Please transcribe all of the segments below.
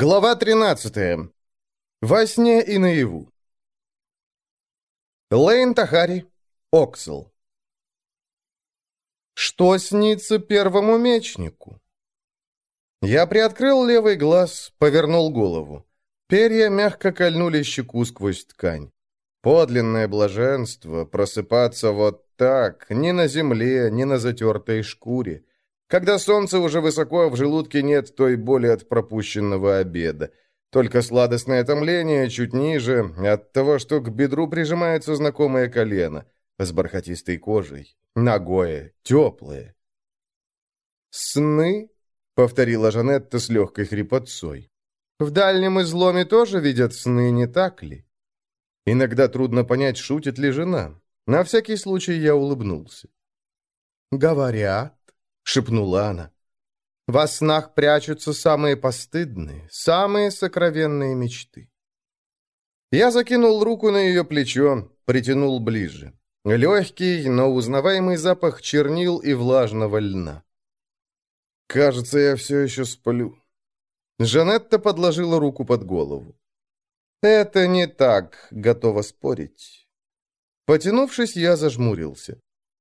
Глава 13. Во сне и наяву. Лейн Тахари, Оксел. Что снится первому мечнику? Я приоткрыл левый глаз, повернул голову. Перья мягко кольнули щеку сквозь ткань. Подлинное блаженство просыпаться вот так, ни на земле, ни на затертой шкуре. Когда солнце уже высоко, в желудке нет той боли от пропущенного обеда. Только сладостное томление чуть ниже от того, что к бедру прижимается знакомое колено с бархатистой кожей, ногое, теплое. «Сны?» — повторила Жанетта с легкой хрипотцой. «В дальнем изломе тоже видят сны, не так ли?» Иногда трудно понять, шутит ли жена. На всякий случай я улыбнулся. «Говорят, шепнула она. Во снах прячутся самые постыдные, самые сокровенные мечты. Я закинул руку на ее плечо, притянул ближе. Легкий, но узнаваемый запах чернил и влажного льна. «Кажется, я все еще сплю». Жанетта подложила руку под голову. «Это не так, готова спорить». Потянувшись, я зажмурился.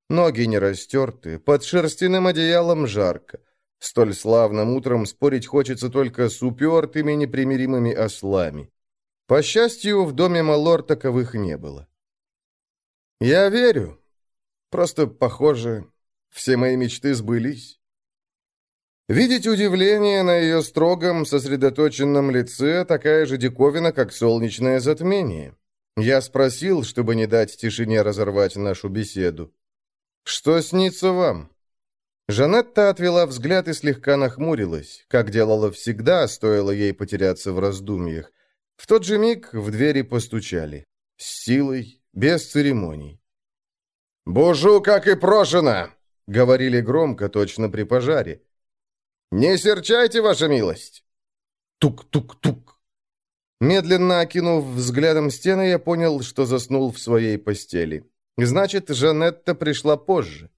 Ноги не растерты, под шерстяным одеялом жарко. Столь славным утром спорить хочется только с упертыми непримиримыми ослами. По счастью, в доме Малор таковых не было. Я верю. Просто, похоже, все мои мечты сбылись. Видеть удивление на ее строгом, сосредоточенном лице такая же диковина, как солнечное затмение. Я спросил, чтобы не дать тишине разорвать нашу беседу. «Что снится вам?» Жанетта отвела взгляд и слегка нахмурилась, как делала всегда, стоило ей потеряться в раздумьях. В тот же миг в двери постучали. С силой, без церемоний. «Бужу, как и прошено!» — говорили громко, точно при пожаре. «Не серчайте, ваша милость!» Тук-тук-тук. Медленно окинув взглядом стены, я понял, что заснул в своей постели. Значит, Жанетта пришла позже.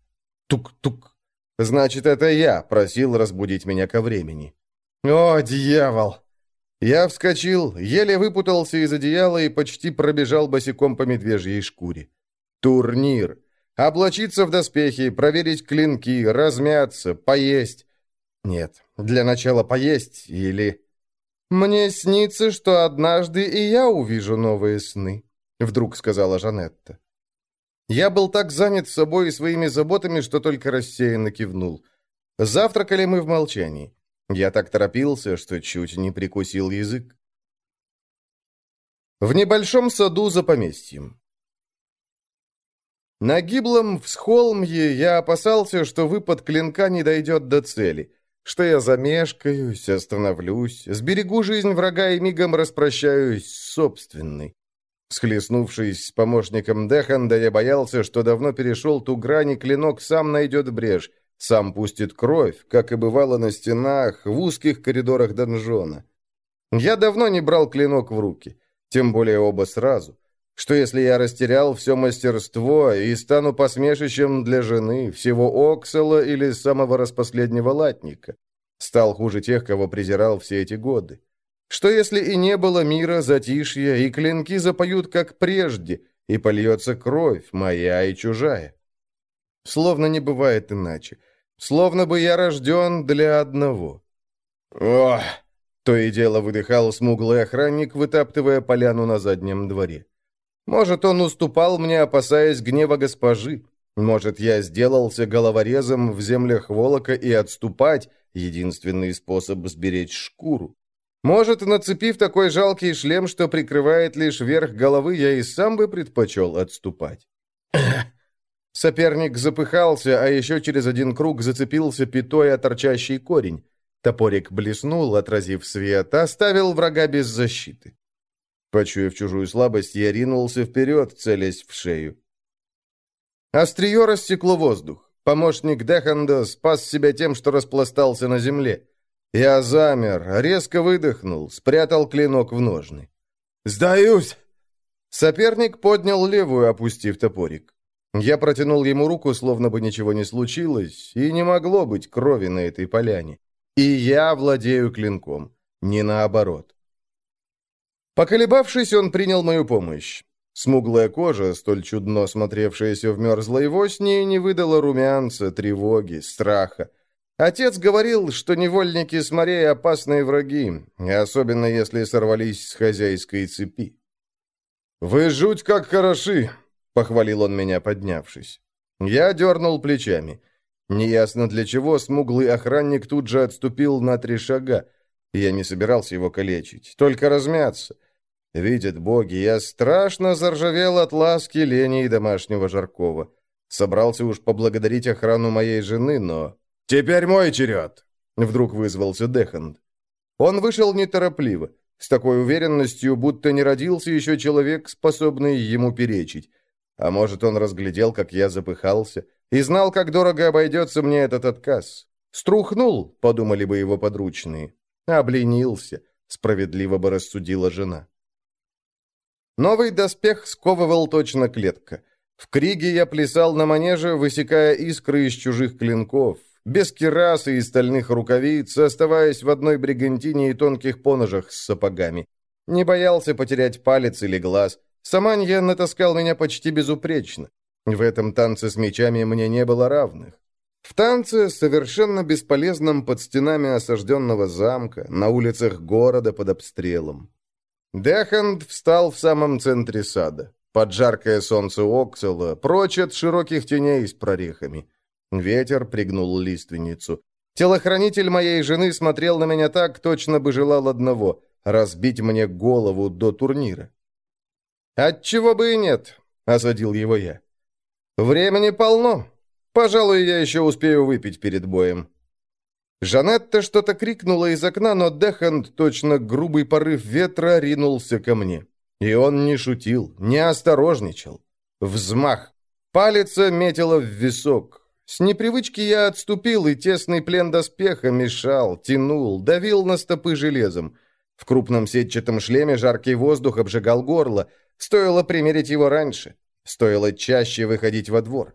Тук-тук. Значит, это я просил разбудить меня ко времени. О, дьявол! Я вскочил, еле выпутался из одеяла и почти пробежал босиком по медвежьей шкуре. Турнир. Облачиться в доспехи, проверить клинки, размяться, поесть. Нет, для начала поесть или... «Мне снится, что однажды и я увижу новые сны», — вдруг сказала Жанетта. Я был так занят собой и своими заботами, что только рассеянно кивнул. Завтракали мы в молчании. Я так торопился, что чуть не прикусил язык. В небольшом саду за поместьем. На гиблом всхолмье я опасался, что выпад клинка не дойдет до цели, что я замешкаюсь, остановлюсь, сберегу жизнь врага и мигом распрощаюсь с собственной. Схлестнувшись с помощником Деханда, я боялся, что давно перешел ту грань, и клинок сам найдет брешь, сам пустит кровь, как и бывало на стенах, в узких коридорах донжона. Я давно не брал клинок в руки, тем более оба сразу. Что если я растерял все мастерство и стану посмешищем для жены, всего Оксала или самого распоследнего латника? Стал хуже тех, кого презирал все эти годы. Что если и не было мира, затишья, и клинки запоют, как прежде, и польется кровь, моя и чужая? Словно не бывает иначе. Словно бы я рожден для одного. Ох! То и дело выдыхал смуглый охранник, вытаптывая поляну на заднем дворе. Может, он уступал мне, опасаясь гнева госпожи. Может, я сделался головорезом в землях Волока и отступать — единственный способ сберечь шкуру. Может, нацепив такой жалкий шлем, что прикрывает лишь верх головы, я и сам бы предпочел отступать. Соперник запыхался, а еще через один круг зацепился пятой о торчащий корень. Топорик блеснул, отразив свет, оставил врага без защиты. Почуяв чужую слабость, я ринулся вперед, целясь в шею. Острие рассекло воздух. Помощник Деханда спас себя тем, что распластался на земле. Я замер, резко выдохнул, спрятал клинок в ножны. «Сдаюсь!» Соперник поднял левую, опустив топорик. Я протянул ему руку, словно бы ничего не случилось, и не могло быть крови на этой поляне. И я владею клинком. не наоборот. Поколебавшись, он принял мою помощь. Смуглая кожа, столь чудно смотревшаяся в мерзлой восне, не выдала румянца, тревоги, страха. Отец говорил, что невольники с морей опасные враги, особенно если сорвались с хозяйской цепи. «Вы жуть как хороши!» — похвалил он меня, поднявшись. Я дернул плечами. Неясно для чего смуглый охранник тут же отступил на три шага. Я не собирался его калечить, только размяться. Видят боги, я страшно заржавел от ласки, лени и домашнего жаркого. Собрался уж поблагодарить охрану моей жены, но... «Теперь мой черед!» Вдруг вызвался Деханд. Он вышел неторопливо, с такой уверенностью, будто не родился еще человек, способный ему перечить. А может, он разглядел, как я запыхался, и знал, как дорого обойдется мне этот отказ. «Струхнул», — подумали бы его подручные. «Обленился», — справедливо бы рассудила жена. Новый доспех сковывал точно клетка. В криге я плясал на манеже, высекая искры из чужих клинков, без кирасы и стальных рукавиц, оставаясь в одной бригантине и тонких поножах с сапогами. Не боялся потерять палец или глаз. Саманья натаскал меня почти безупречно. В этом танце с мечами мне не было равных. В танце, совершенно бесполезном под стенами осажденного замка, на улицах города под обстрелом. Деханд встал в самом центре сада, под жаркое солнце Оксела, прочь от широких теней с прорехами. Ветер пригнул лиственницу. Телохранитель моей жены смотрел на меня так, точно бы желал одного — разбить мне голову до турнира. «Отчего бы и нет», — осадил его я. «Времени полно. Пожалуй, я еще успею выпить перед боем». Жанетта что-то крикнула из окна, но Деханд, точно грубый порыв ветра, ринулся ко мне. И он не шутил, не осторожничал. Взмах. Палец метила в висок. С непривычки я отступил, и тесный плен доспеха мешал, тянул, давил на стопы железом. В крупном сетчатом шлеме жаркий воздух обжигал горло. Стоило примерить его раньше. Стоило чаще выходить во двор.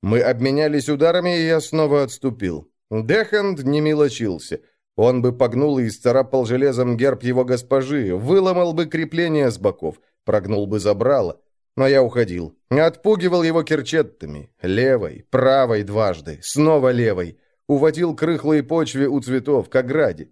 Мы обменялись ударами, и я снова отступил. Деханд не мелочился. Он бы погнул и исцарапал железом герб его госпожи, выломал бы крепление с боков, прогнул бы забрало. Но я уходил. Отпугивал его керчеттами. Левой, правой дважды, снова левой. Уводил к рыхлой почве у цветов, к ограде.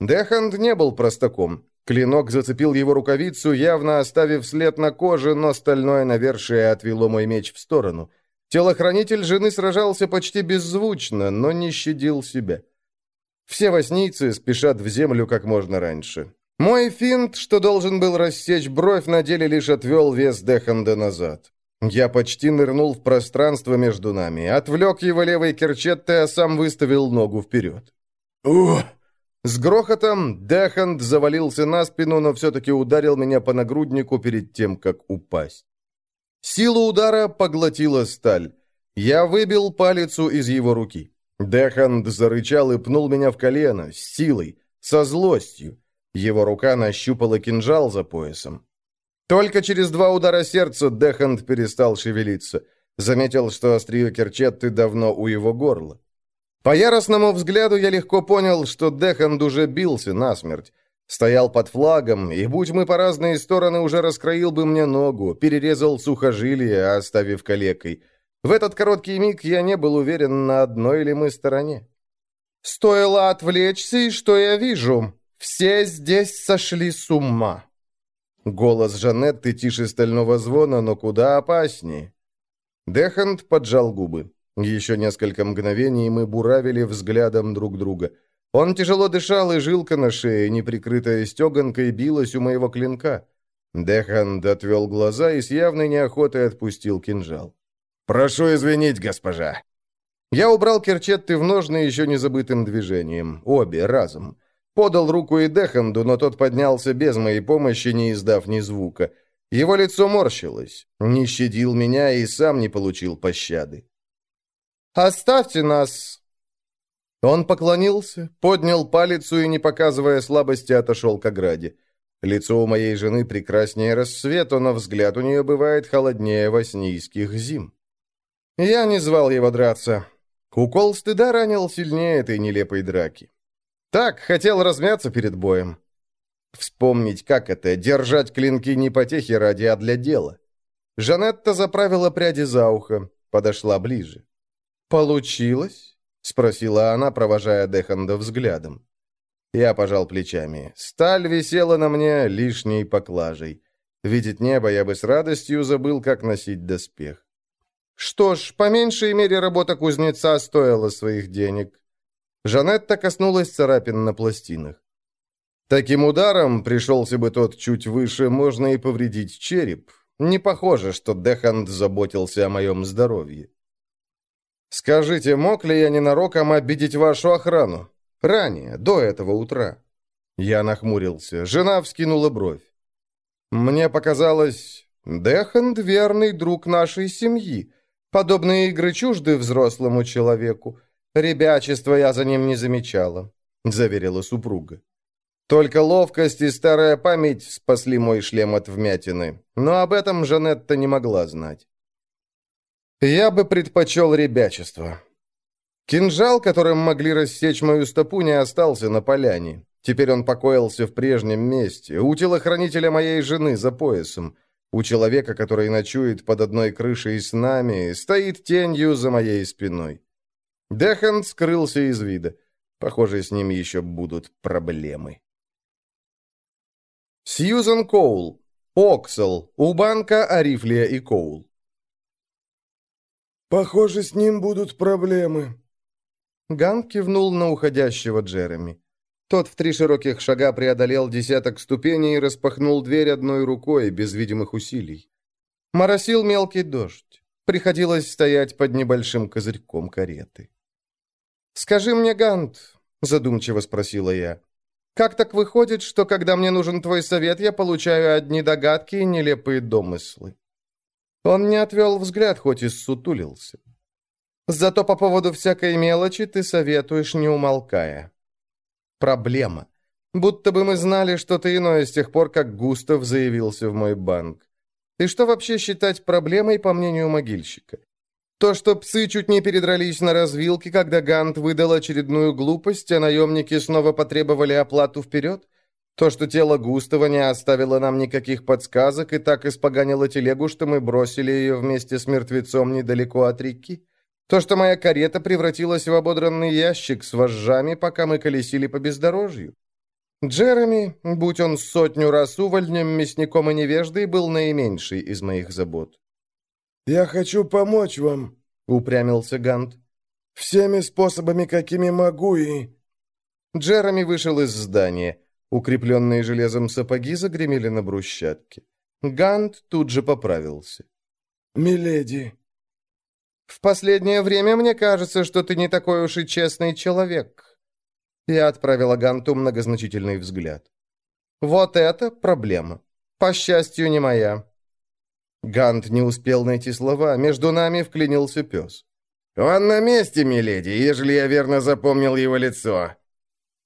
Деханд не был простаком. Клинок зацепил его рукавицу, явно оставив след на коже, но стальное навершие отвело мой меч в сторону — Телохранитель жены сражался почти беззвучно, но не щадил себя. Все воснийцы спешат в землю как можно раньше. Мой финт, что должен был рассечь бровь, на деле лишь отвел вес Деханда назад. Я почти нырнул в пространство между нами, отвлек его левой керчеттой, а сам выставил ногу вперед. «Ух!» С грохотом Деханд завалился на спину, но все-таки ударил меня по нагруднику перед тем, как упасть. Силу удара поглотила сталь. Я выбил палицу из его руки. Деханд зарычал и пнул меня в колено, с силой, со злостью. Его рука нащупала кинжал за поясом. Только через два удара сердца Деханд перестал шевелиться. Заметил, что острие керчетты давно у его горла. По яростному взгляду я легко понял, что Деханд уже бился насмерть. Стоял под флагом, и, будь мы по разные стороны, уже раскроил бы мне ногу, перерезал сухожилие, оставив калекой. В этот короткий миг я не был уверен, на одной ли мы стороне. «Стоило отвлечься, и что я вижу? Все здесь сошли с ума!» Голос Жанетты тише стального звона, но куда опаснее. Дехант поджал губы. Еще несколько мгновений мы буравили взглядом друг друга — он тяжело дышал, и жилка на шее, неприкрытая стеганкой, билась у моего клинка. Деханд отвел глаза и с явной неохотой отпустил кинжал. «Прошу извинить, госпожа». Я убрал керчетты в ножны еще не забытым движением, обе разом. Подал руку и Деханду, но тот поднялся без моей помощи, не издав ни звука. Его лицо морщилось, не щадил меня и сам не получил пощады. «Оставьте нас он поклонился, поднял палицу и, не показывая слабости, отошел к ограде. Лицо у моей жены прекраснее рассвета, но взгляд у нее бывает холоднее воснийских зим. Я не звал его драться. Укол стыда ранил сильнее этой нелепой драки. Так, хотел размяться перед боем. Вспомнить, как это, держать клинки не потехи ради, а для дела. Жанетта заправила пряди за ухо, подошла ближе. «Получилось?» — спросила она, провожая Деханда взглядом. Я пожал плечами. Сталь висела на мне лишней поклажей. Видеть небо я бы с радостью забыл, как носить доспех. Что ж, по меньшей мере работа кузнеца стоила своих денег. Жанетта коснулась царапин на пластинах. Таким ударом, пришелся бы тот чуть выше, можно и повредить череп. Не похоже, что Деханд заботился о моем здоровье. «Скажите, мог ли я ненароком обидеть вашу охрану? Ранее, до этого утра?» Я нахмурился. Жена вскинула бровь. «Мне показалось, Деханд — верный друг нашей семьи. Подобные игры чужды взрослому человеку. Ребячество я за ним не замечала», — заверила супруга. Только ловкость и старая память спасли мой шлем от вмятины, но об этом Жанетта не могла знать. Я бы предпочел ребячество. Кинжал, которым могли рассечь мою стопу, не остался на поляне. Теперь он покоился в прежнем месте, у телохранителя моей жены за поясом. У человека, который ночует под одной крышей с нами, стоит тенью за моей спиной. Дехан скрылся из вида. Похоже, с ним еще будут проблемы. Сьюзан Коул. Оксел. У банка Арифлия и Коул. «Похоже, с ним будут проблемы». Ган кивнул на уходящего Джереми. Тот в три широких шага преодолел десяток ступеней и распахнул дверь одной рукой, без видимых усилий. Моросил мелкий дождь. Приходилось стоять под небольшим козырьком кареты. «Скажи мне, Гант», — задумчиво спросила я, как так выходит, что когда мне нужен твой совет, я получаю одни догадки и нелепые домыслы?» Он не отвел взгляд, хоть и ссутулился. «Зато по поводу всякой мелочи ты советуешь, не умолкая. Проблема. Будто бы мы знали что-то иное с тех пор, как Густав заявился в мой банк. И что вообще считать проблемой, по мнению могильщика? То, что псы чуть не передрались на развилке, когда Гант выдал очередную глупость, а наемники снова потребовали оплату вперед? То, что тело Густава не оставило нам никаких подсказок и так испоганило телегу, что мы бросили ее вместе с мертвецом недалеко от реки? То, что моя карета превратилась в ободранный ящик с вожжами, пока мы колесили по бездорожью? Джереми, будь он сотню раз увольнем, мясником и невеждой, был наименьший из моих забот. «Я хочу помочь вам», — упрямился Гант. «Всеми способами, какими могу, и...» Джереми вышел из здания. Укрепленные железом сапоги загремели на брусчатке. Гант тут же поправился. «Миледи». «В последнее время мне кажется, что ты не такой уж и честный человек». Я отправила Ганту многозначительный взгляд. «Вот это проблема. По счастью, не моя. Гант не успел найти слова, между нами вклинился пес. «Он на месте, миледи, ежели я верно запомнил его лицо».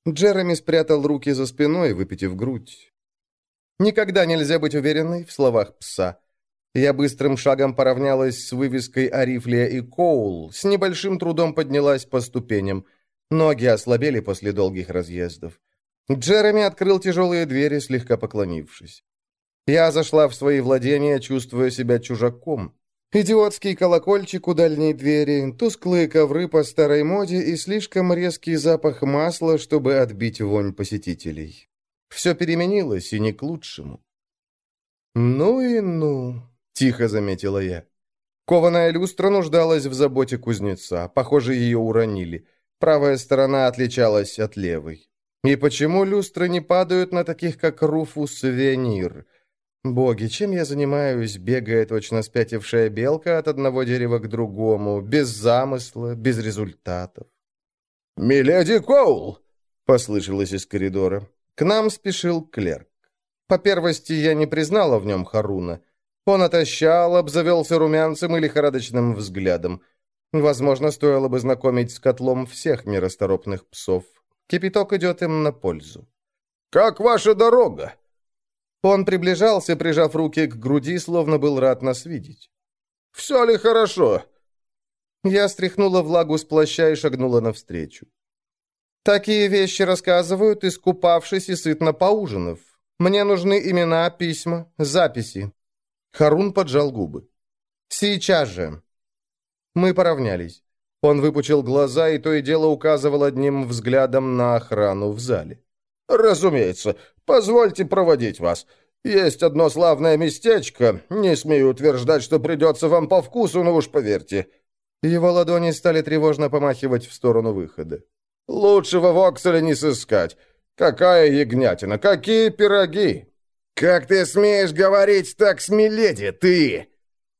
Джереми спрятал руки за спиной, выпитив грудь. Никогда нельзя быть уверенной в словах пса. Я быстрым шагом поравнялась с вывеской Арифлия и Коул, с небольшим трудом поднялась по ступеням. Ноги ослабели после долгих разъездов. Джереми открыл тяжелые двери, слегка поклонившись. Я зашла в свои владения, чувствуя себя чужаком. Идиотский колокольчик у дальней двери, тусклые ковры по старой моде и слишком резкий запах масла, чтобы отбить вонь посетителей. Все переменилось, и не к лучшему. «Ну и ну», — тихо заметила я. Кованая люстра нуждалась в заботе кузнеца. Похоже, ее уронили. Правая сторона отличалась от левой. И почему люстры не падают на таких, как Руфус Венир? Боги, чем я занимаюсь, бегая точно спятившая белка от одного дерева к другому, без замысла, без результатов? «Миледи Коул!» — послышалось из коридора. К нам спешил клерк. По первости, я не признала в нем Харуна. Он отощал, обзавелся румянцем и лихорадочным взглядом. Возможно, стоило бы знакомить с котлом всех нерасторопных псов. Кипяток идет им на пользу. «Как ваша дорога?» Он приближался, прижав руки к груди, словно был рад нас видеть. «Все ли хорошо?» Я стряхнула влагу с плаща и шагнула навстречу. Такие вещи рассказывают, искупавшись и сытно поужинав. Мне нужны имена, письма, записи». Харун поджал губы. «Сейчас же». Мы поравнялись. Он выпучил глаза и то и дело указывал одним взглядом на охрану в зале. «Разумеется. Позвольте проводить вас. Есть одно славное местечко. Не смею утверждать, что придется вам по вкусу, но уж поверьте». Его ладони стали тревожно помахивать в сторону выхода. «Лучшего в Окселе не сыскать. Какая ягнятина, какие пироги!» «Как ты смеешь говорить так с Миледи, ты?»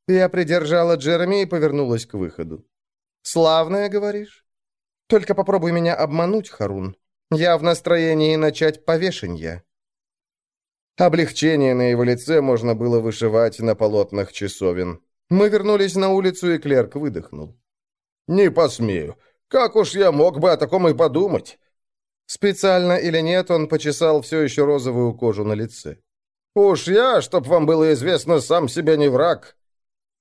Я придержала Джереми и повернулась к выходу. «Славная, говоришь? Только попробуй меня обмануть, Харун. Я в настроении начать повешенье». Облегчение на его лице можно было вышивать на полотнах часовен. Мы вернулись на улицу, и клерк выдохнул. «Не посмею. Как уж я мог бы о таком и подумать?» Специально или нет, он почесал все еще розовую кожу на лице. «Уж я, чтоб вам было известно, сам себе не враг».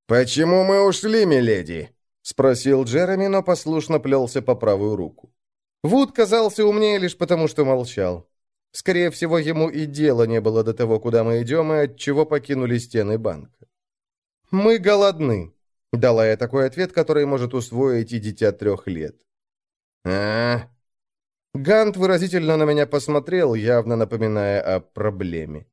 «Почему мы ушли, миледи?» — спросил Джереми, но послушно плелся по правую руку. Вуд казался умнее лишь потому, что молчал. Скорее всего, ему и дела не было до того, куда мы идем, и от чего покинули стены банка. «Мы голодны», — дала я такой ответ, который может усвоить и дитя трех лет. а Гант выразительно на меня посмотрел, явно напоминая о проблеме.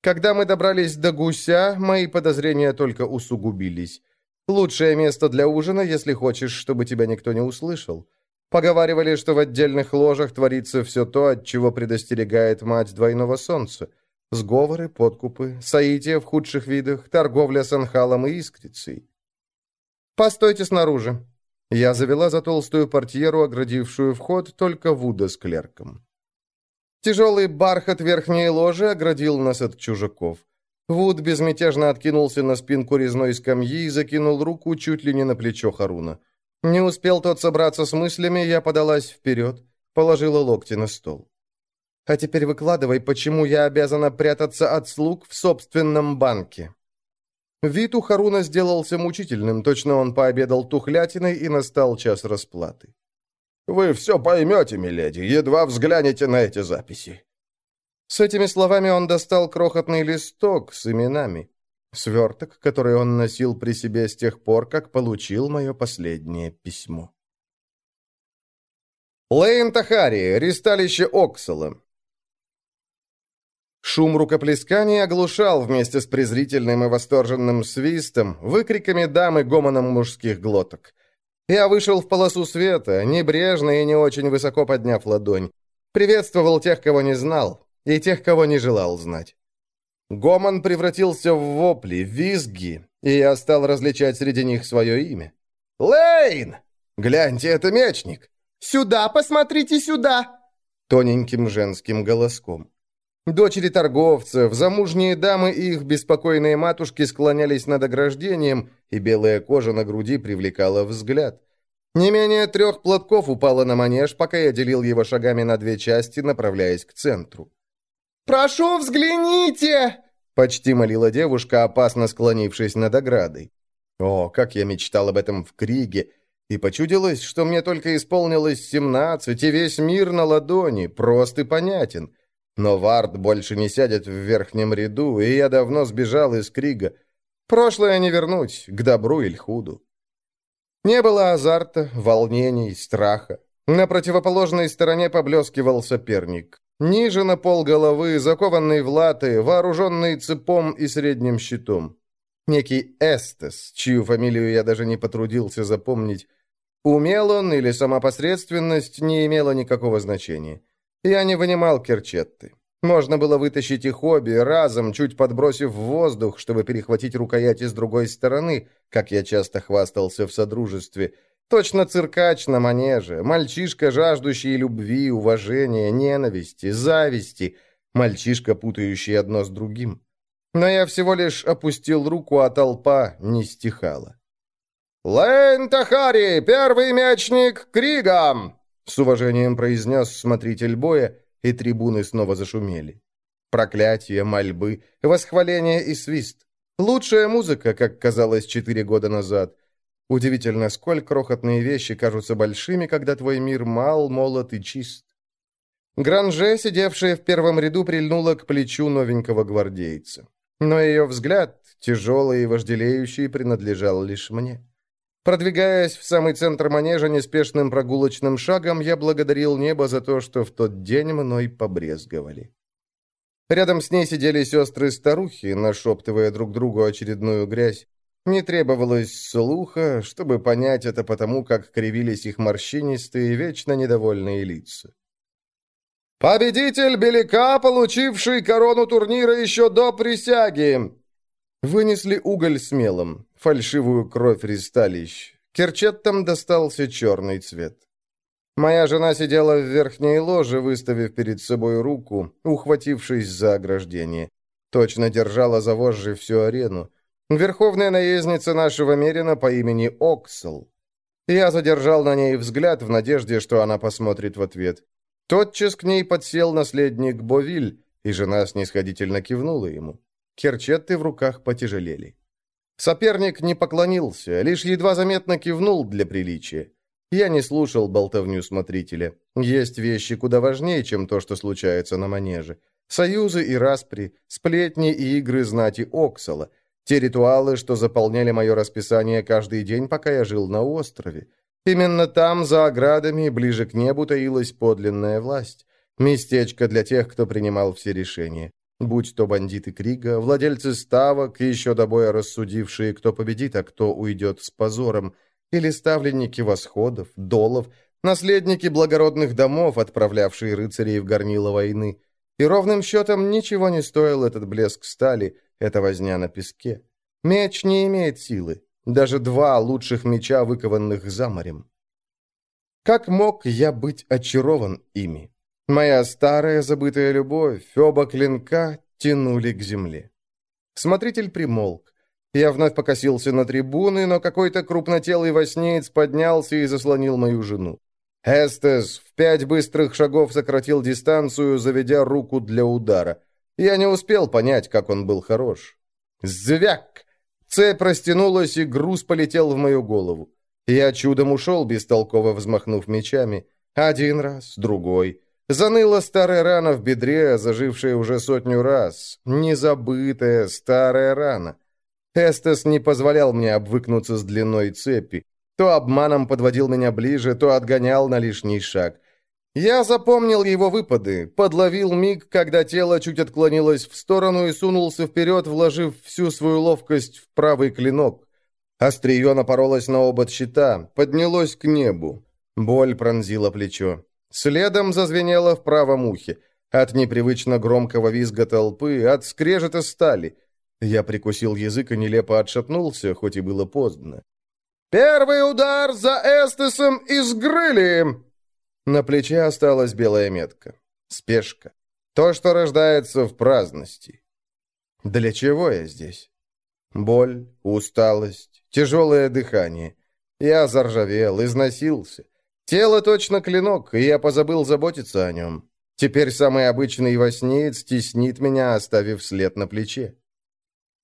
Когда мы добрались до гуся, мои подозрения только усугубились. Лучшее место для ужина, если хочешь, чтобы тебя никто не услышал. Поговаривали, что в отдельных ложах творится все то, от чего предостерегает мать двойного солнца. Сговоры, подкупы, соития в худших видах, торговля с анхалом и искрицей. «Постойте снаружи». Я завела за толстую портьеру, оградившую вход, только Вуда с клерком. Тяжелый бархат верхней ложи оградил нас от чужаков. Вуд безмятежно откинулся на спинку резной скамьи и закинул руку чуть ли не на плечо Харуна. Не успел тот собраться с мыслями, я подалась вперед, положила локти на стол. А теперь выкладывай, почему я обязана прятаться от слуг в собственном банке. Вид у Харуна сделался мучительным, точно он пообедал тухлятиной и настал час расплаты. «Вы все поймете, миледи, едва взглянете на эти записи». С этими словами он достал крохотный листок с именами. Сверток, который он носил при себе с тех пор, как получил мое последнее письмо. Лейн Тахари, ристалище Оксала. Шум рукоплесканий оглушал вместе с презрительным и восторженным свистом, выкриками дам и гомоном мужских глоток. Я вышел в полосу света, небрежно и не очень высоко подняв ладонь. Приветствовал тех, кого не знал, и тех, кого не желал знать. Гомон превратился в вопли, визги, и я стал различать среди них свое имя. «Лейн! Гляньте, это мечник! Сюда, посмотрите сюда!» Тоненьким женским голоском. Дочери торговцев, замужние дамы и их беспокойные матушки склонялись над ограждением, и белая кожа на груди привлекала взгляд. Не менее трех платков упало на манеж, пока я делил его шагами на две части, направляясь к центру. «Прошу, взгляните!» — почти молила девушка, опасно склонившись над оградой. О, как я мечтал об этом в Криге! И почудилось, что мне только исполнилось семнадцать, и весь мир на ладони, прост и понятен. Но Вард больше не сядет в верхнем ряду, и я давно сбежал из Крига. Прошлое не вернуть, к добру или худу. Не было азарта, волнений, страха. На противоположной стороне поблескивал соперник. Ниже на пол головы, закованный в латы, вооруженный цепом и средним щитом. Некий Эстес, чью фамилию я даже не потрудился запомнить. Умел он или сама посредственность не имела никакого значения. Я не вынимал керчетты. Можно было вытащить их обе разом, чуть подбросив в воздух, чтобы перехватить рукояти с другой стороны, как я часто хвастался в содружестве – Точно циркач на манеже, мальчишка, жаждущий любви, уважения, ненависти, зависти, мальчишка, путающий одно с другим. Но я всего лишь опустил руку, а толпа не стихала. «Лейн Тахари, первый мячник Кригам!» С уважением произнес смотритель боя, и трибуны снова зашумели. Проклятия, мольбы, восхваления и свист. Лучшая музыка, как казалось четыре года назад — Удивительно, сколь крохотные вещи кажутся большими, когда твой мир мал, молод и чист. Гранже, сидевшая в первом ряду, прильнула к плечу новенького гвардейца. Но ее взгляд, тяжелый и вожделеющий, принадлежал лишь мне. Продвигаясь в самый центр манежа неспешным прогулочным шагом, я благодарил небо за то, что в тот день мной побрезговали. Рядом с ней сидели сестры-старухи, нашептывая друг другу очередную грязь. Не требовалось слуха, чтобы понять это потому, как кривились их морщинистые, вечно недовольные лица. «Победитель Беляка, получивший корону турнира еще до присяги!» Вынесли уголь с мелом, фальшивую кровь ристалищ. Керчеттам достался черный цвет. Моя жена сидела в верхней ложе, выставив перед собой руку, ухватившись за ограждение. Точно держала за вожжи всю арену. Верховная наездница нашего Мерина по имени Оксел. Я задержал на ней взгляд в надежде, что она посмотрит в ответ. Тотчас к ней подсел наследник Бовиль, и жена снисходительно кивнула ему. Керчетты в руках потяжелели. Соперник не поклонился, лишь едва заметно кивнул для приличия. Я не слушал болтовню смотрителя. Есть вещи куда важнее, чем то, что случается на манеже. Союзы и распри, сплетни и игры знати Оксала. Те ритуалы, что заполняли мое расписание каждый день, пока я жил на острове. Именно там, за оградами, ближе к небу, таилась подлинная власть. Местечко для тех, кто принимал все решения. Будь то бандиты Крига, владельцы ставок, еще до боя рассудившие, кто победит, а кто уйдет с позором – или ставленники восходов, долов, наследники благородных домов, отправлявшие рыцарей в горнило войны. И ровным счетом ничего не стоил этот блеск стали, эта возня на песке. Меч не имеет силы, даже два лучших меча, выкованных за морем. Как мог я быть очарован ими? Моя старая забытая любовь, оба клинка тянули к земле. Смотритель примолк. Я вновь покосился на трибуны, но какой-то крупнотелый воснеец поднялся и заслонил мою жену. Эстес в пять быстрых шагов сократил дистанцию, заведя руку для удара. Я не успел понять, как он был хорош. Звяк! Цепь растянулась, и груз полетел в мою голову. Я чудом ушел, бестолково взмахнув мечами. Один раз, другой. Заныла старая рана в бедре, зажившая уже сотню раз. Незабытая старая рана. Эстес не позволял мне обвыкнуться с длиной цепи. То обманом подводил меня ближе, то отгонял на лишний шаг. Я запомнил его выпады, подловил миг, когда тело чуть отклонилось в сторону и сунулся вперед, вложив всю свою ловкость в правый клинок. Острие напоролось на обод щита, поднялось к небу. Боль пронзила плечо. Следом зазвенело в правом ухе. От непривычно громкого визга толпы, от скрежета стали — я прикусил язык и нелепо отшатнулся, хоть и было поздно. «Первый удар за Эстесом изгрыли!» На плече осталась белая метка. Спешка. То, что рождается в праздности. Для чего я здесь? Боль, усталость, тяжелое дыхание. Я заржавел, износился. Тело точно клинок, и я позабыл заботиться о нем. Теперь самый обычный воснеец теснит меня, оставив след на плече.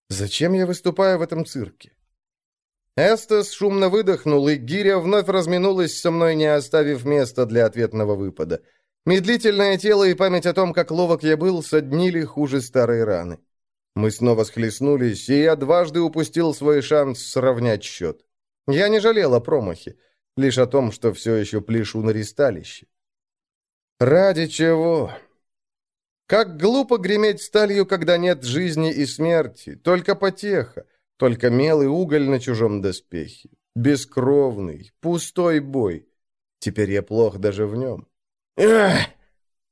Зачем я выступаю в этом цирке? Эстес шумно выдохнул, и гиря вновь разминулась со мной, не оставив места для ответного выпада. Медлительное тело и память о том, как ловок я был, соднили хуже старой раны. Мы снова схлестнулись, и я дважды упустил свой шанс сравнять счет. Я не жалел о промахе, лишь о том, что все еще пляшу на ристалище. Ради чего? Как глупо греметь сталью, когда нет жизни и смерти, только потеха, только мел и уголь на чужом доспехе. Бескровный, пустой бой. Теперь я плох даже в нем. Эх!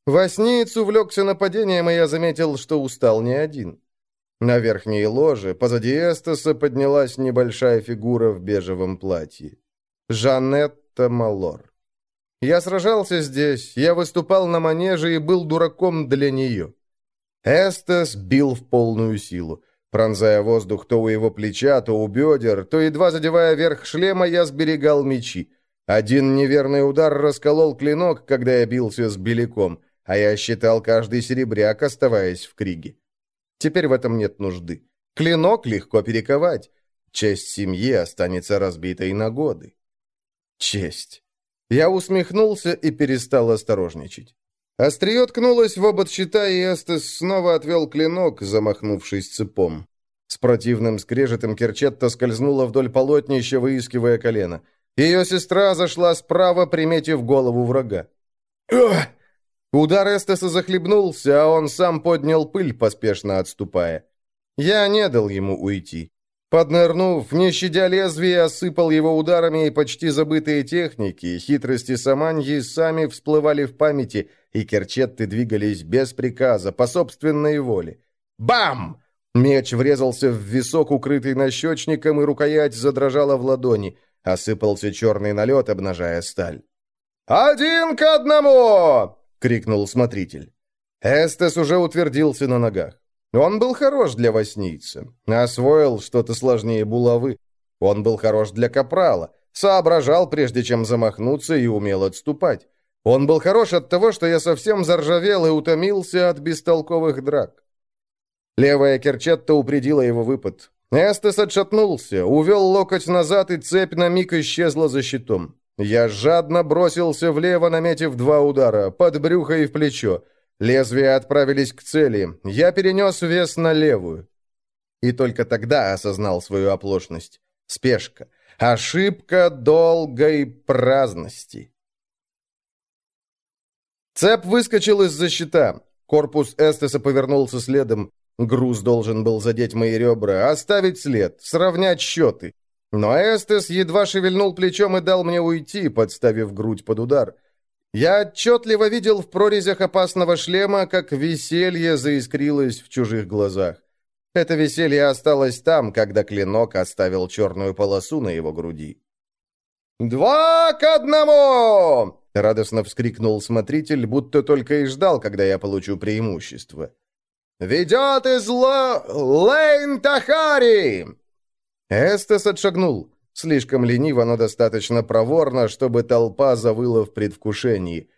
Восниц увлекся нападением, и я заметил, что устал не один. На верхней ложе, позади Эстаса, поднялась небольшая фигура в бежевом платье. Жанетта Малор. Я сражался здесь, я выступал на манеже и был дураком для нее. Эстес бил в полную силу. Пронзая воздух то у его плеча, то у бедер, то едва задевая верх шлема, я сберегал мечи. Один неверный удар расколол клинок, когда я бился с беляком, а я считал каждый серебряк, оставаясь в криге. Теперь в этом нет нужды. Клинок легко перековать. Честь семьи останется разбитой на годы. Честь. Я усмехнулся и перестал осторожничать. Острие ткнулось в обод щита, и Эстес снова отвел клинок, замахнувшись цепом. С противным скрежетом Керчетта скользнула вдоль полотнища, выискивая колено. Ее сестра зашла справа, приметив голову врага. Удар Эстеса захлебнулся, а он сам поднял пыль, поспешно отступая. Я не дал ему уйти. Поднырнув, не щадя лезвия, осыпал его ударами, и почти забытые техники, хитрости Саманьи сами всплывали в памяти, и керчетты двигались без приказа, по собственной воле. Бам! Меч врезался в висок, укрытый нащечником, и рукоять задрожала в ладони. Осыпался черный налет, обнажая сталь. «Один к одному!» — крикнул смотритель. Эстес уже утвердился на ногах. Он был хорош для воснийца, освоил что-то сложнее булавы. Он был хорош для капрала, соображал, прежде чем замахнуться, и умел отступать. Он был хорош от того, что я совсем заржавел и утомился от бестолковых драк. Левая керчетта упредила его выпад. Эстес отшатнулся, увел локоть назад, и цепь на миг исчезла за щитом. Я жадно бросился влево, наметив два удара, под брюхо и в плечо. Лезвия отправились к цели. Я перенес вес на левую. И только тогда осознал свою оплошность. Спешка. Ошибка долгой праздности. Цеп выскочил из-за щита. Корпус Эстеса повернулся следом. Груз должен был задеть мои ребра, оставить след, сравнять счеты. Но Эстес едва шевельнул плечом и дал мне уйти, подставив грудь под удар. Я отчетливо видел в прорезях опасного шлема, как веселье заискрилось в чужих глазах. Это веселье осталось там, когда клинок оставил черную полосу на его груди. «Два к одному!» — радостно вскрикнул смотритель, будто только и ждал, когда я получу преимущество. «Ведет из Ло... Лейн Тахари!» Эстес отшагнул. Слишком лениво, но достаточно проворно, чтобы толпа завыла в предвкушении.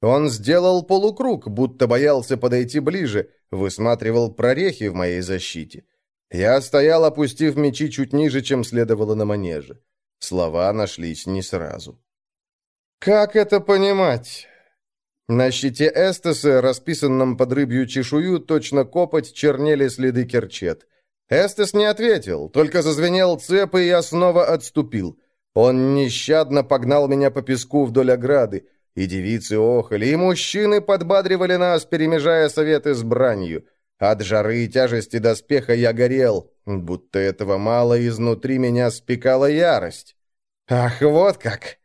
Он сделал полукруг, будто боялся подойти ближе, высматривал прорехи в моей защите. Я стоял, опустив мечи чуть ниже, чем следовало на манеже. Слова нашлись не сразу. «Как это понимать?» На щите Эстеса, расписанном под рыбью чешую, точно копоть, чернели следы керчет. Эстес не ответил, только зазвенел цеп, и я снова отступил. Он нещадно погнал меня по песку вдоль ограды, и девицы охали, и мужчины подбадривали нас, перемежая советы с бранью. От жары и тяжести доспеха я горел, будто этого мало, изнутри меня спекала ярость. Ах, вот как!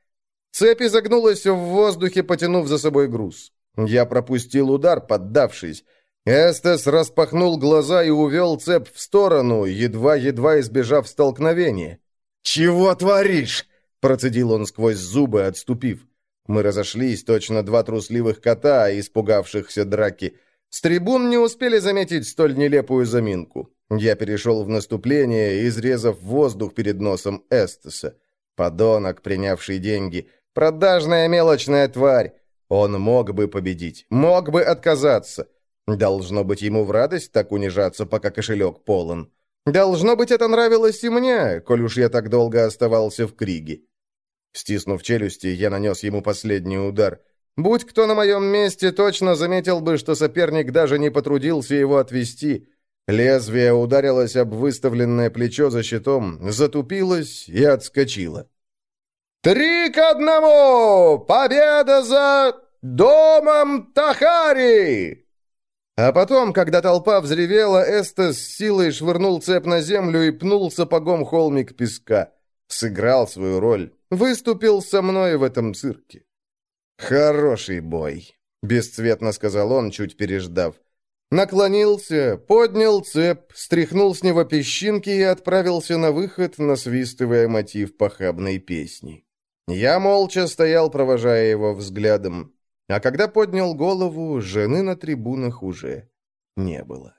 Цепь изогнулась в воздухе, потянув за собой груз. Я пропустил удар, поддавшись. Эстес распахнул глаза и увел цепь в сторону, едва-едва избежав столкновения. «Чего творишь?» – процедил он сквозь зубы, отступив. Мы разошлись, точно два трусливых кота, испугавшихся драки. С трибун не успели заметить столь нелепую заминку. Я перешел в наступление, изрезав воздух перед носом Эстеса. Подонок, принявший деньги. Продажная мелочная тварь. Он мог бы победить, мог бы отказаться. Должно быть ему в радость так унижаться, пока кошелек полон. Должно быть, это нравилось и мне, коль уж я так долго оставался в Криге. Стиснув челюсти, я нанес ему последний удар. Будь кто на моем месте, точно заметил бы, что соперник даже не потрудился его отвести. Лезвие ударилось об выставленное плечо за щитом, затупилось и отскочило. «Три к одному! Победа за домом Тахари!» А потом, когда толпа взревела, Эстес с силой швырнул цеп на землю и пнул сапогом холмик песка. Сыграл свою роль. Выступил со мной в этом цирке. «Хороший бой», — бесцветно сказал он, чуть переждав. Наклонился, поднял цеп, стряхнул с него песчинки и отправился на выход, насвистывая мотив похабной песни. Я молча стоял, провожая его взглядом. А когда поднял голову, жены на трибунах уже не было.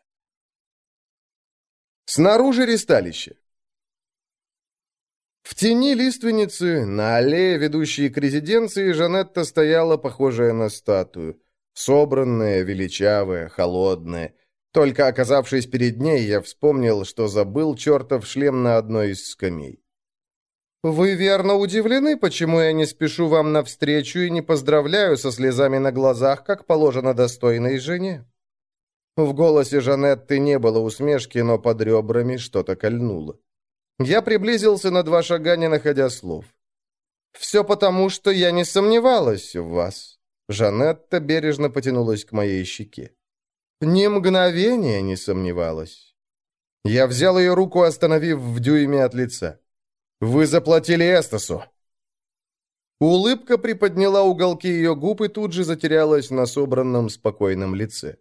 Снаружи ресталище. В тени лиственницы, на аллее, ведущей к резиденции, Жанетта стояла, похожая на статую. Собранная, величавая, холодная. Только оказавшись перед ней, я вспомнил, что забыл чертов шлем на одной из скамей. «Вы верно удивлены, почему я не спешу вам навстречу и не поздравляю со слезами на глазах, как положено достойной жене?» В голосе Жанетты не было усмешки, но под ребрами что-то кольнуло. Я приблизился на два шага, не находя слов. «Все потому, что я не сомневалась в вас». Жанетта бережно потянулась к моей щеке. «Ни мгновения не сомневалась». Я взял ее руку, остановив в дюйме от лица. Вы заплатили Эстасу!» Улыбка приподняла уголки ее губ и тут же затерялась на собранном спокойном лице.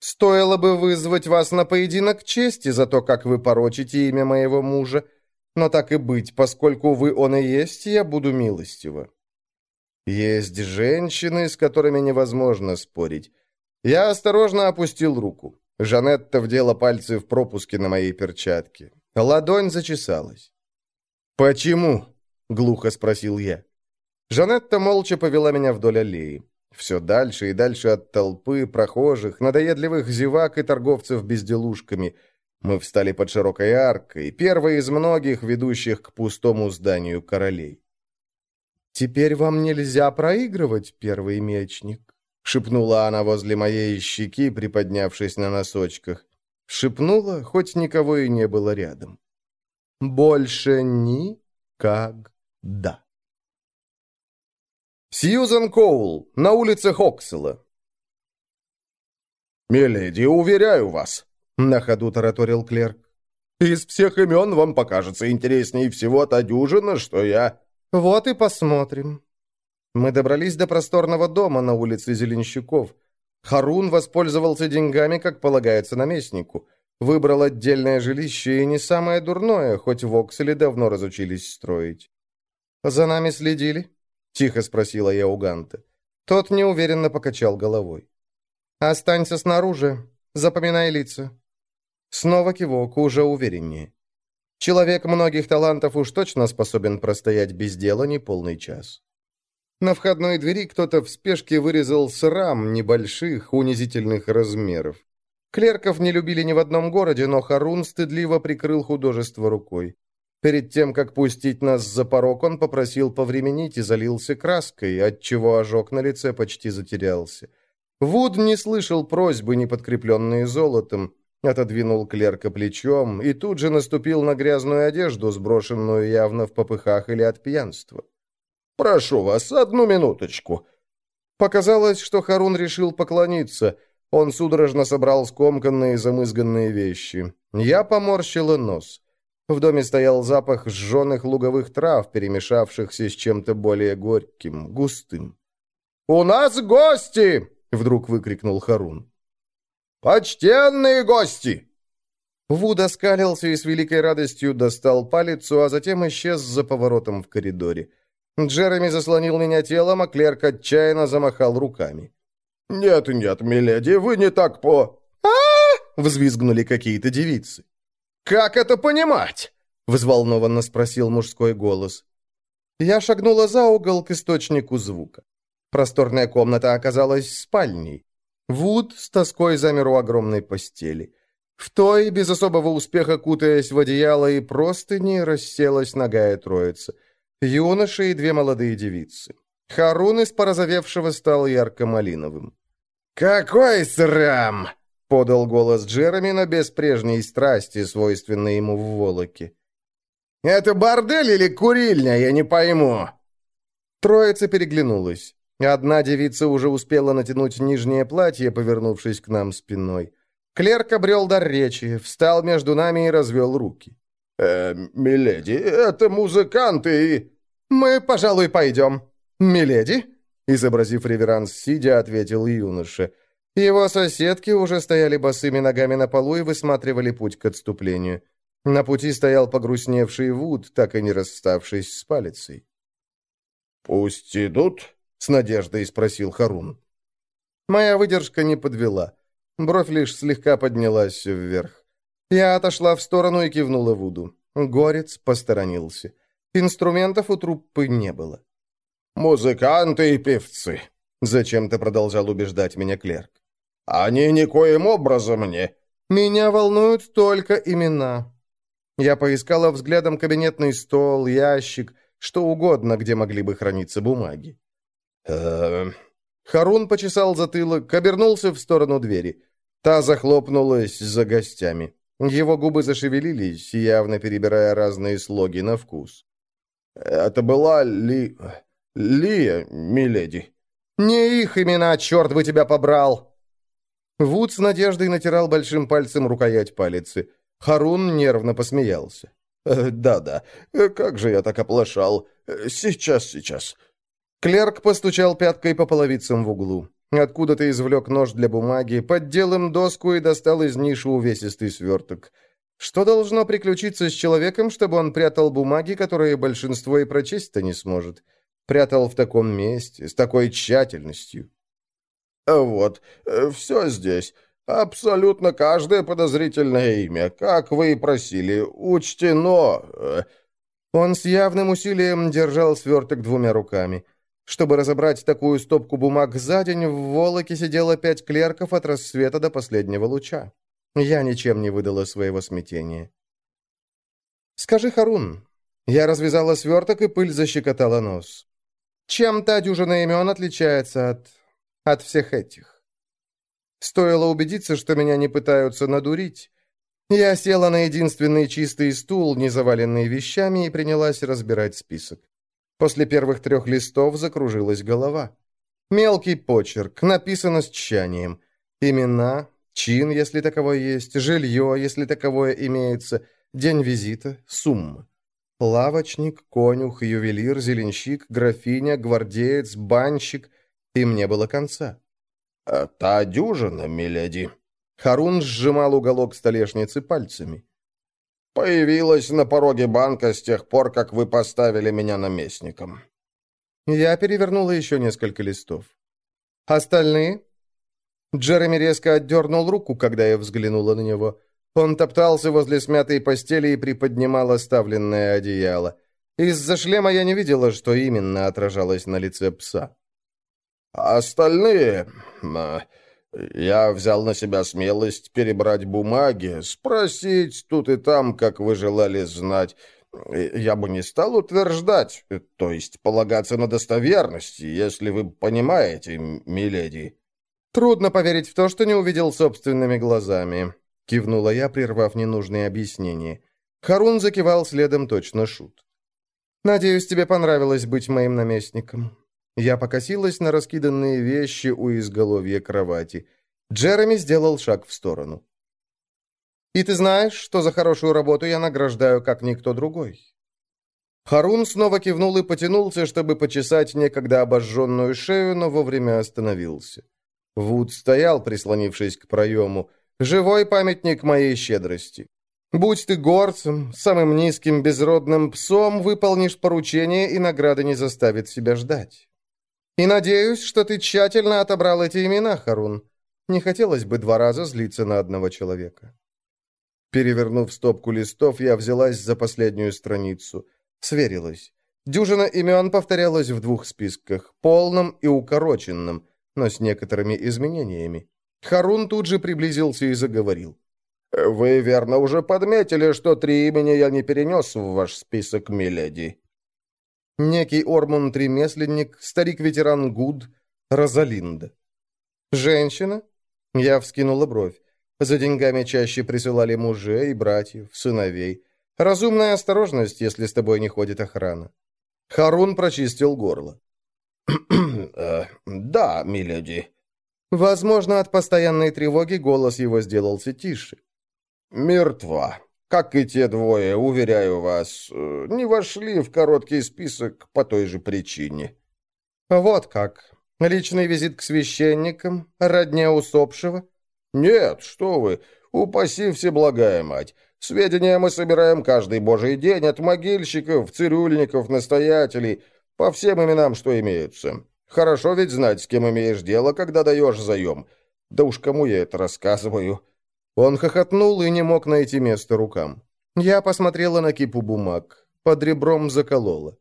«Стоило бы вызвать вас на поединок чести за то, как вы порочите имя моего мужа, но так и быть, поскольку вы он и есть, я буду милостива». Есть женщины, с которыми невозможно спорить. Я осторожно опустил руку. Жанетта вдела пальцы в пропуски на моей перчатке. Ладонь зачесалась. «Почему?» — глухо спросил я. Жанетта молча повела меня вдоль аллеи. Все дальше и дальше от толпы, прохожих, надоедливых зевак и торговцев безделушками. Мы встали под широкой аркой, первой из многих, ведущих к пустому зданию королей. «Теперь вам нельзя проигрывать, первый мечник», — шепнула она возле моей щеки, приподнявшись на носочках. Шепнула, хоть никого и не было рядом. Больше никогда. Сьюзан Коул, на улице Хоксела. «Миледи, уверяю вас», — на ходу тараторил клерк, «из всех имен вам покажется интереснее всего та дюжина, что я...» «Вот и посмотрим». Мы добрались до просторного дома на улице Зеленщиков. Харун воспользовался деньгами, как полагается наместнику. Выбрал отдельное жилище и не самое дурное, хоть в давно разучились строить. «За нами следили?» — тихо спросила я у Ганта. Тот неуверенно покачал головой. «Останься снаружи. Запоминай лица». Снова кивок, уже увереннее. Человек многих талантов уж точно способен простоять без дела неполный час. На входной двери кто-то в спешке вырезал срам небольших, унизительных размеров. Клерков не любили ни в одном городе, но Харун стыдливо прикрыл художество рукой. Перед тем, как пустить нас за порог, он попросил повременить и залился краской, отчего ожог на лице почти затерялся. Вуд не слышал просьбы, не подкрепленные золотом, отодвинул клерка плечом и тут же наступил на грязную одежду, сброшенную явно в попыхах или от пьянства. «Прошу вас, одну минуточку». Показалось, что Харун решил поклониться — он судорожно собрал скомканные замызганные вещи. Я поморщила нос. В доме стоял запах сжженных луговых трав, перемешавшихся с чем-то более горьким, густым. «У нас гости!» — вдруг выкрикнул Харун. «Почтенные гости!» Вуд оскалился и с великой радостью достал палец, а затем исчез за поворотом в коридоре. Джереми заслонил меня телом, а клерк отчаянно замахал руками. «Нет, нет, миледи, вы не так по...» а взвизгнули какие-то девицы. «Как это понимать?» — взволнованно спросил мужской голос. Я шагнула за угол к источнику звука. Просторная комната оказалась спальней. Вуд с тоской замер у огромной постели. В той, без особого успеха кутаясь в одеяло и простыни, расселась ногая троица. Юноши и две молодые девицы. Харун из порозовевшего стал ярко-малиновым. «Какой срам!» — подал голос Джереми, но без прежней страсти, свойственной ему в волоке. «Это бордель или курильня, я не пойму!» Троица переглянулась. Одна девица уже успела натянуть нижнее платье, повернувшись к нам спиной. Клерк обрел дар речи, встал между нами и развел руки. «Э, миледи, это музыканты и...» «Мы, пожалуй, пойдем», «Миледи?» — изобразив реверанс сидя, ответил юноша. Его соседки уже стояли босыми ногами на полу и высматривали путь к отступлению. На пути стоял погрустневший Вуд, так и не расставшись с палицей. «Пусть идут?» — с надеждой спросил Харун. Моя выдержка не подвела. Бровь лишь слегка поднялась вверх. Я отошла в сторону и кивнула Вуду. Горец посторонился. Инструментов у труппы не было. «Музыканты и певцы», — зачем-то продолжал убеждать меня клерк. «Они никоим образом не...» «Меня волнуют только имена». Я поискала взглядом кабинетный стол, ящик, что угодно, где могли бы храниться бумаги. Э, Харун почесал затылок, обернулся в сторону двери. Та захлопнулась за гостями. Его губы зашевелились, явно перебирая разные слоги на вкус. «Это была Ли... Лия, миледи». «Не их имена, черт бы тебя побрал!» Вуд с надеждой натирал большим пальцем рукоять палицы. Харун нервно посмеялся. «Э, «Да-да, э, как же я так оплошал. Э, Сейчас, сейчас». Клерк постучал пяткой по половицам в углу. Откуда-то извлек нож для бумаги, поддел им доску и достал из ниши увесистый сверток. Что должно приключиться с человеком, чтобы он прятал бумаги, которые большинство и прочесть-то не сможет? Прятал в таком месте, с такой тщательностью. Вот, э, все здесь. Абсолютно каждое подозрительное имя, как вы и просили, учтено. Он с явным усилием держал сверток двумя руками. Чтобы разобрать такую стопку бумаг за день, в Волоке сидело пять клерков от рассвета до последнего луча. Я ничем не выдала своего смятения. «Скажи, Харун». Я развязала сверток, и пыль защекотала нос. «Чем та дюжина имен отличается от... от всех этих?» Стоило убедиться, что меня не пытаются надурить. Я села на единственный чистый стул, не заваленный вещами, и принялась разбирать список. После первых трех листов закружилась голова. Мелкий почерк, написано с тщанием. Имена, чин, если таковой есть, жилье, если таковое имеется, день визита, сумма. Лавочник, конюх, ювелир, зеленщик, графиня, гвардеец, банщик. Им не было конца. э, «Та дюжина, миледи, Харун сжимал уголок столешницы пальцами. появилась на пороге банка с тех пор, как вы поставили меня наместником». Я перевернула еще несколько листов. «Остальные?» Джереми резко отдернул руку, когда я взглянула на него. Он топтался возле смятой постели и приподнимал оставленное одеяло. Из-за шлема я не видела, что именно отражалось на лице пса. Остальные... Я взял на себя смелость перебрать бумаги, спросить тут и там, как вы желали знать. Я бы не стал утверждать, то есть полагаться на достоверность, если вы понимаете, миледи. «Трудно поверить в то, что не увидел собственными глазами», — кивнула я, прервав ненужные объяснения. Харун закивал следом точно шут. «Надеюсь, тебе понравилось быть моим наместником». Я покосилась на раскиданные вещи у изголовья кровати. Джереми сделал шаг в сторону. «И ты знаешь, что за хорошую работу я награждаю, как никто другой?» Харун снова кивнул и потянулся, чтобы почесать некогда обожженную шею, но вовремя остановился. Вуд стоял, прислонившись к проему. «Живой памятник моей щедрости. Будь ты горцем, самым низким безродным псом, выполнишь поручение, и награда не заставит себя ждать. И надеюсь, что ты тщательно отобрал эти имена, Харун. Не хотелось бы два раза злиться на одного человека». Перевернув стопку листов, я взялась за последнюю страницу. Сверилась. Дюжина имен повторялась в двух списках, полном и укороченном, но с некоторыми изменениями. Харун тут же приблизился и заговорил. Вы верно уже подметили, что три имени я не перенес в ваш список, миледи. Некий Ормунд-ремесленник, старик-ветеран Гуд, Розалинда. «Женщина?» Я вскинула бровь. За деньгами чаще присылали мужей, братьев, сыновей. Разумная осторожность, если с тобой не ходит охрана. Харун прочистил горло. Э, «Да, миледи». Возможно, от постоянной тревоги голос его сделался тише. «Мертва. Как и те двое, уверяю вас, э, не вошли в короткий список по той же причине». «Вот как. Личный визит к священникам, родня усопшего?» «Нет, что вы, упаси всеблагая мать. Сведения мы собираем каждый божий день от могильщиков, цирюльников, настоятелей, по всем именам, что имеются. Хорошо ведь знать, с кем имеешь дело, когда даешь заем. Да уж кому я это рассказываю?» Он хохотнул и не мог найти место рукам. Я посмотрела на кипу бумаг. Под ребром заколола.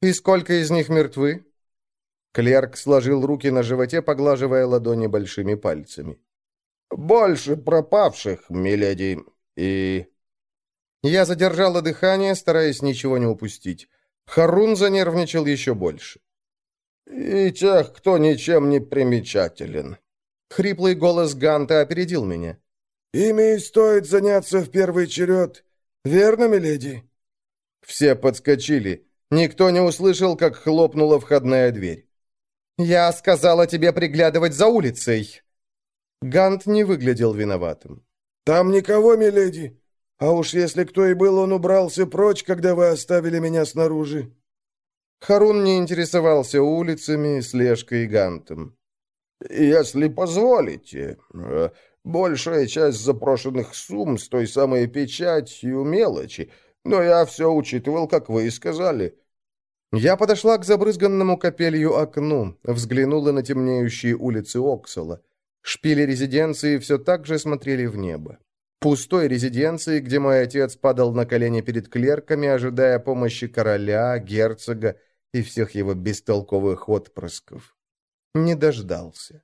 «И сколько из них мертвы?» Клерк сложил руки на животе, поглаживая ладони большими пальцами. «Больше пропавших, миледи, и...» Я задержала дыхание, стараясь ничего не упустить. Харун занервничал еще больше. «И тех, кто ничем не примечателен». Хриплый голос Ганта опередил меня. «Ими стоит заняться в первый черед. Верно, миледи?» Все подскочили. Никто не услышал, как хлопнула входная дверь. «Я сказала тебе приглядывать за улицей!» Гант не выглядел виноватым. «Там никого, миледи. А уж если кто и был, он убрался прочь, когда вы оставили меня снаружи». Харун не интересовался улицами, слежкой и Гантом. «Если позволите, э, большая часть запрошенных сумм с той самой печатью мелочи, но я все учитывал, как вы и сказали». Я подошла к забрызганному капелью окну, взглянула на темнеющие улицы Оксала. Шпили резиденции все так же смотрели в небо. Пустой резиденции, где мой отец падал на колени перед клерками, ожидая помощи короля, герцога и всех его бестолковых отпрысков. Не дождался.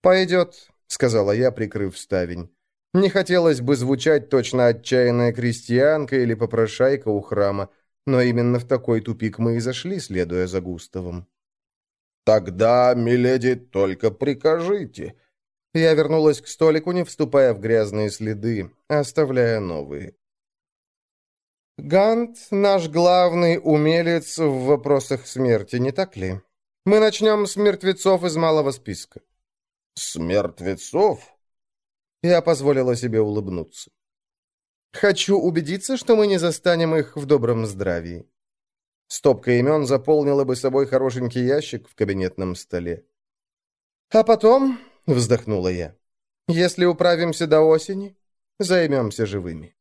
«Пойдет», — сказала я, прикрыв ставень. Не хотелось бы звучать точно отчаянная крестьянка или попрошайка у храма, но именно в такой тупик мы и зашли, следуя за Густавом. «Тогда, миледи, только прикажите». Я вернулась к столику, не вступая в грязные следы, оставляя новые. Гант — наш главный умелец в вопросах смерти, не так ли? Мы начнем с мертвецов из малого списка. С мертвецов? Я позволила себе улыбнуться. Хочу убедиться, что мы не застанем их в добром здравии. Стопка имен заполнила бы собой хорошенький ящик в кабинетном столе. «А потом», — вздохнула я, — «если управимся до осени, займемся живыми».